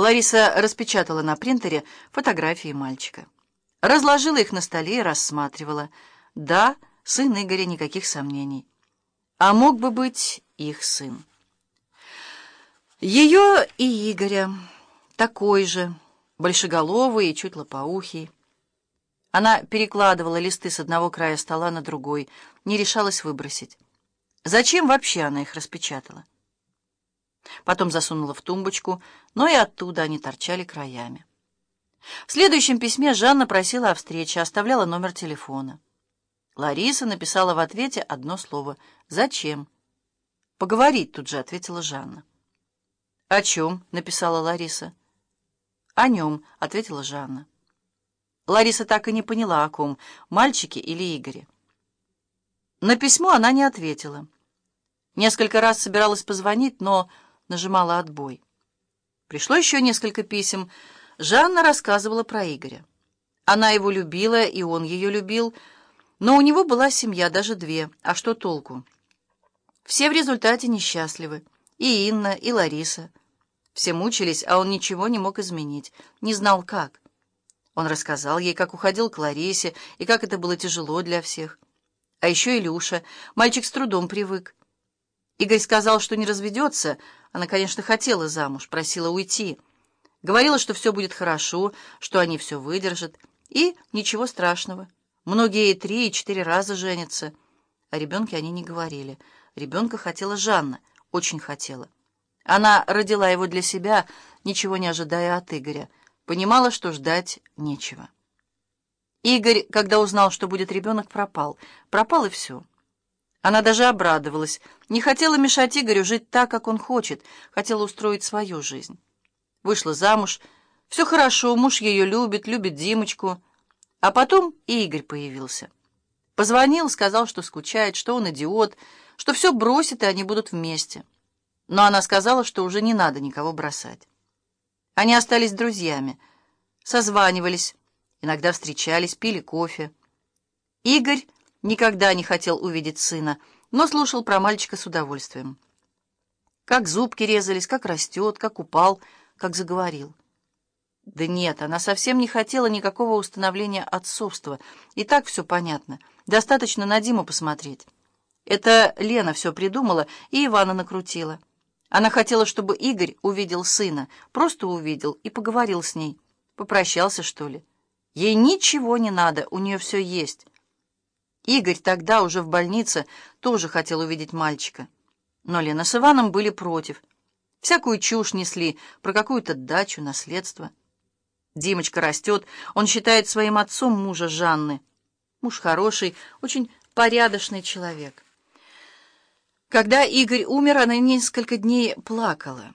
Лариса распечатала на принтере фотографии мальчика. Разложила их на столе и рассматривала. Да, сын Игоря, никаких сомнений. А мог бы быть их сын. Ее и Игоря, такой же, большеголовый и чуть лопоухий. Она перекладывала листы с одного края стола на другой, не решалась выбросить. Зачем вообще она их распечатала? Потом засунула в тумбочку, но и оттуда они торчали краями. В следующем письме Жанна просила о встрече, оставляла номер телефона. Лариса написала в ответе одно слово «Зачем?». «Поговорить», — тут же ответила Жанна. «О чем?» — написала Лариса. «О нем», — ответила Жанна. Лариса так и не поняла, о ком, мальчике или Игоре. На письмо она не ответила. Несколько раз собиралась позвонить, но нажимала отбой. Пришло еще несколько писем. Жанна рассказывала про Игоря. Она его любила, и он ее любил, но у него была семья, даже две. А что толку? Все в результате несчастливы. И Инна, и Лариса. Все мучились, а он ничего не мог изменить, не знал как. Он рассказал ей, как уходил к Ларисе, и как это было тяжело для всех. А еще Илюша. Мальчик с трудом привык. Игорь сказал, что не разведется. Она, конечно, хотела замуж, просила уйти. Говорила, что все будет хорошо, что они все выдержат. И ничего страшного. Многие и три, и четыре раза женятся. О ребенке они не говорили. Ребенка хотела Жанна, очень хотела. Она родила его для себя, ничего не ожидая от Игоря. Понимала, что ждать нечего. Игорь, когда узнал, что будет ребенок, пропал. Пропал и все. Она даже обрадовалась, не хотела мешать Игорю жить так, как он хочет, хотела устроить свою жизнь. Вышла замуж, все хорошо, муж ее любит, любит Димочку. А потом и Игорь появился. Позвонил, сказал, что скучает, что он идиот, что все бросит, и они будут вместе. Но она сказала, что уже не надо никого бросать. Они остались друзьями, созванивались, иногда встречались, пили кофе. Игорь никогда не хотел увидеть сына, но слушал про мальчика с удовольствием. Как зубки резались, как растет, как упал, как заговорил. Да нет, она совсем не хотела никакого установления отцовства. И так все понятно. Достаточно на Диму посмотреть. Это Лена все придумала и Ивана накрутила. Она хотела, чтобы Игорь увидел сына, просто увидел и поговорил с ней. Попрощался, что ли. Ей ничего не надо, у нее все есть. Игорь тогда, уже в больнице, тоже хотел увидеть мальчика. Но Лена с Иваном были против. Всякую чушь несли про какую-то дачу, наследство. Димочка растет, он считает своим отцом мужа Жанны. Муж хороший, очень порядочный человек. Когда Игорь умер, она несколько дней плакала.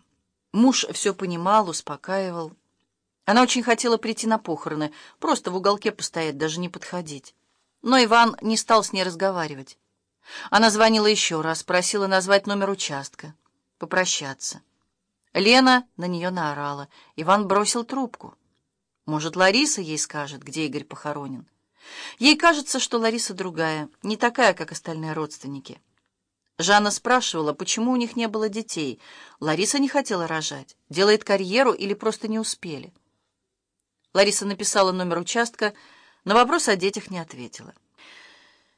Муж все понимал, успокаивал. Она очень хотела прийти на похороны, просто в уголке постоять, даже не подходить. Но Иван не стал с ней разговаривать. Она звонила еще раз, просила назвать номер участка, попрощаться. Лена на нее наорала. Иван бросил трубку. Может, Лариса ей скажет, где Игорь похоронен? Ей кажется, что Лариса другая, не такая, как остальные родственники. Жанна спрашивала, почему у них не было детей. Лариса не хотела рожать. Делает карьеру или просто не успели. Лариса написала номер участка, на вопрос о детях не ответила.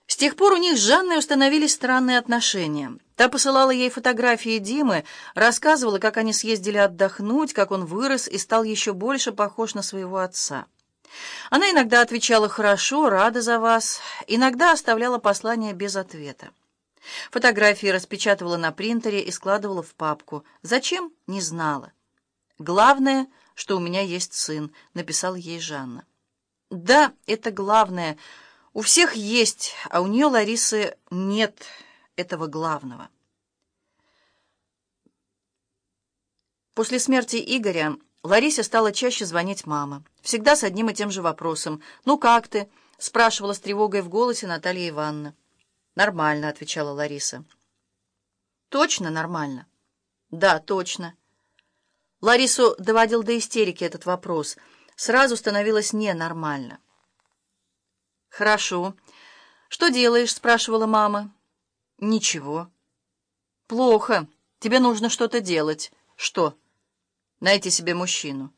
С тех пор у них с Жанной установились странные отношения. Та посылала ей фотографии Димы, рассказывала, как они съездили отдохнуть, как он вырос и стал еще больше похож на своего отца. Она иногда отвечала «хорошо, рада за вас», иногда оставляла послание без ответа. Фотографии распечатывала на принтере и складывала в папку. Зачем? Не знала. «Главное, что у меня есть сын», — написала ей Жанна. Да, это главное. У всех есть, а у нее, Ларисы, нет этого главного. После смерти Игоря Ларисе стала чаще звонить мама. Всегда с одним и тем же вопросом. «Ну как ты?» — спрашивала с тревогой в голосе Наталья Ивановна. «Нормально», — отвечала Лариса. «Точно нормально?» «Да, точно». Ларису доводил до истерики этот вопрос — сразу становилось ненормально. «Хорошо. Что делаешь?» — спрашивала мама. «Ничего». «Плохо. Тебе нужно что-то делать». «Что?» Найти себе мужчину.